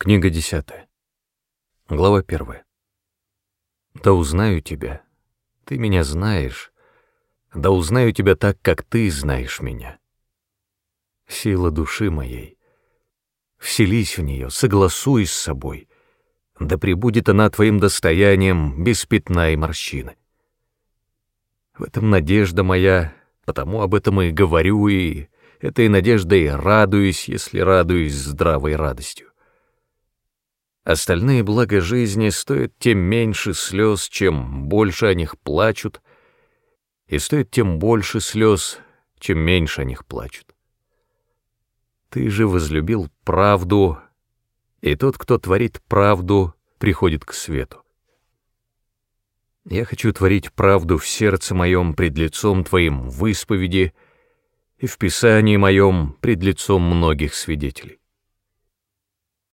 Книга десятая. Глава первая. Да узнаю тебя, ты меня знаешь, да узнаю тебя так, как ты знаешь меня. Сила души моей, вселись в нее, согласуй с собой, да пребудет она твоим достоянием без пятна и морщины. В этом надежда моя, потому об этом и говорю, и этой надеждой радуюсь, если радуюсь здравой радостью. Остальные блага жизни стоят тем меньше слез, чем больше о них плачут, и стоят тем больше слез, чем меньше о них плачут. Ты же возлюбил правду, и тот, кто творит правду, приходит к свету. Я хочу творить правду в сердце моем пред лицом Твоим в исповеди и в Писании моем пред лицом многих свидетелей.